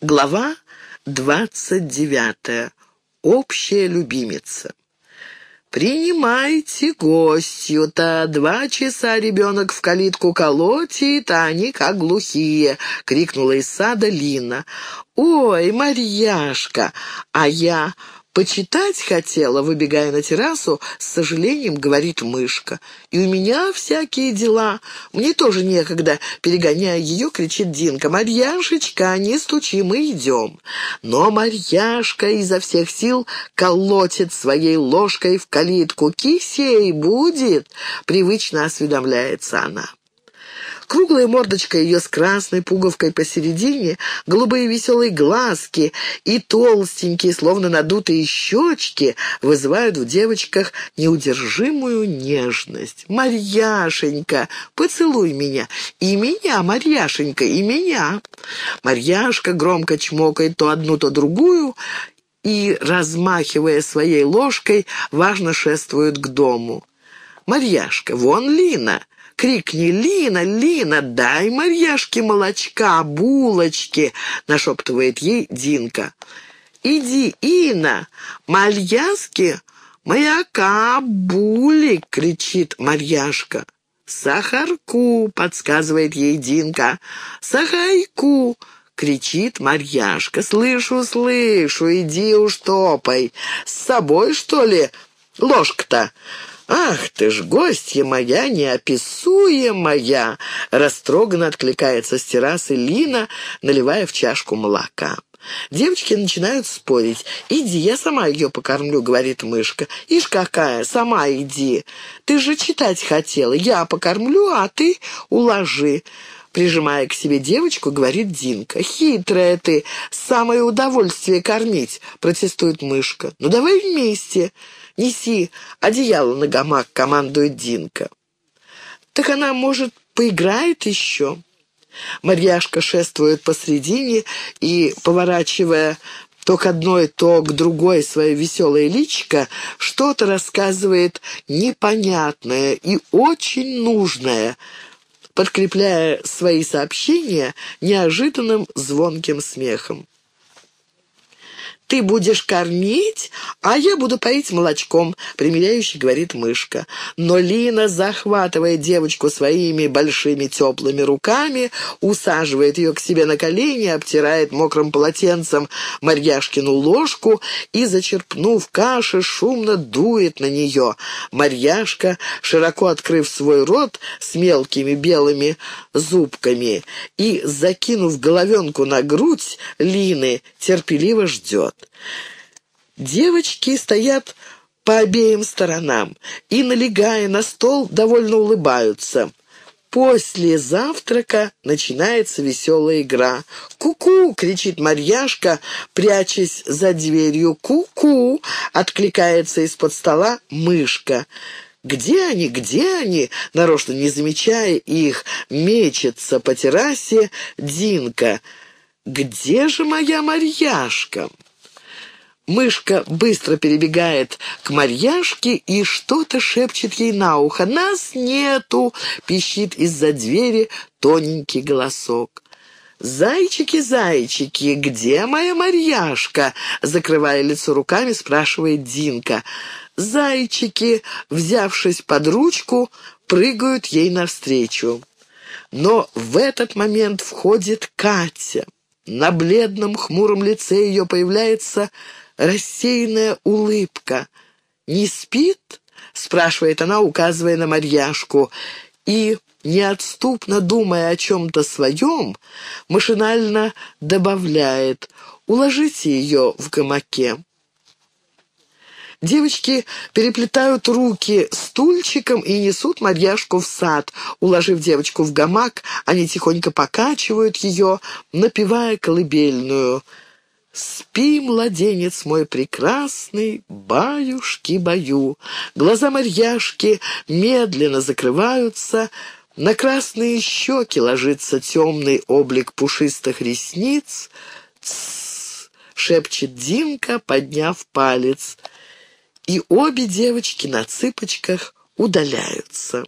Глава двадцать девятая. Общая любимица. «Принимайте гостью-то, два часа ребенок в калитку колотит, а они как глухие!» — крикнула из сада Лина. «Ой, Марьяшка, а я «Почитать хотела», выбегая на террасу, с сожалением говорит мышка. «И у меня всякие дела. Мне тоже некогда», — перегоняя ее, кричит Динка. «Марьяшечка, не стучи, мы идем». Но Марьяшка изо всех сил колотит своей ложкой в калитку. «Кисей будет!» — привычно осведомляется она. Круглая мордочка ее с красной пуговкой посередине, голубые веселые глазки и толстенькие, словно надутые щечки вызывают в девочках неудержимую нежность. «Марьяшенька, поцелуй меня! И меня, Марьяшенька, и меня!» Марьяшка громко чмокает то одну, то другую, и, размахивая своей ложкой, важно шествует к дому. «Марьяшка, вон Лина!» Крикни «Лина, Лина, дай Марьяшке молочка, булочки!» — нашептывает ей Динка. «Иди, Ина, Мальяски, маяка, булик!» — кричит Марьяшка. «Сахарку!» — подсказывает ей Динка. «Сахайку!» — кричит Марьяшка. «Слышу, слышу, иди уж топай. С собой, что ли, ложка-то?» «Ах ты ж, гостья моя, неописуемая!» Растроганно откликается с террасы Лина, наливая в чашку молока. Девочки начинают спорить. «Иди, я сама ее покормлю», — говорит мышка. «Ишь какая, сама иди. Ты же читать хотела. Я покормлю, а ты уложи». Прижимая к себе девочку, говорит Динка. «Хитрая ты, самое удовольствие кормить», — протестует мышка. «Ну давай вместе». «Неси одеяло на гамак», — командует Динка. «Так она, может, поиграет еще?» Марьяшка шествует посредине и, поворачивая то к одной, то к другой свое веселое личико, что-то рассказывает непонятное и очень нужное, подкрепляя свои сообщения неожиданным звонким смехом. «Ты будешь кормить, а я буду поить молочком», — примиряюще говорит мышка. Но Лина захватывает девочку своими большими теплыми руками, усаживает ее к себе на колени, обтирает мокрым полотенцем Марьяшкину ложку и, зачерпнув каши, шумно дует на нее. Марьяшка, широко открыв свой рот с мелкими белыми зубками и, закинув головенку на грудь Лины, терпеливо ждет. Девочки стоят по обеим сторонам и, налегая на стол, довольно улыбаются. После завтрака начинается веселая игра. «Ку-ку!» — кричит Марьяшка, прячась за дверью. «Ку-ку!» — откликается из-под стола мышка. «Где они? Где они?» Нарочно не замечая их, мечется по террасе Динка. «Где же моя Марьяшка?» Мышка быстро перебегает к Марьяшке и что-то шепчет ей на ухо. «Нас нету!» — пищит из-за двери тоненький голосок. «Зайчики, зайчики, где моя Марьяшка?» Закрывая лицо руками, спрашивает Динка. Зайчики, взявшись под ручку, прыгают ей навстречу. Но в этот момент входит Катя. На бледном хмуром лице ее появляется рассеянная улыбка. «Не спит?» — спрашивает она, указывая на Марьяшку. И, неотступно думая о чем-то своем, машинально добавляет «Уложите ее в гамаке». Девочки переплетают руки стульчиком и несут Марьяшку в сад. Уложив девочку в гамак, они тихонько покачивают ее, напевая колыбельную — Спи, младенец мой прекрасный, баюшки-баю. Глаза Марьяшки медленно закрываются, на красные щеки ложится темный облик пушистых ресниц. «Тссс!» — шепчет Динка, подняв палец. И обе девочки на цыпочках удаляются.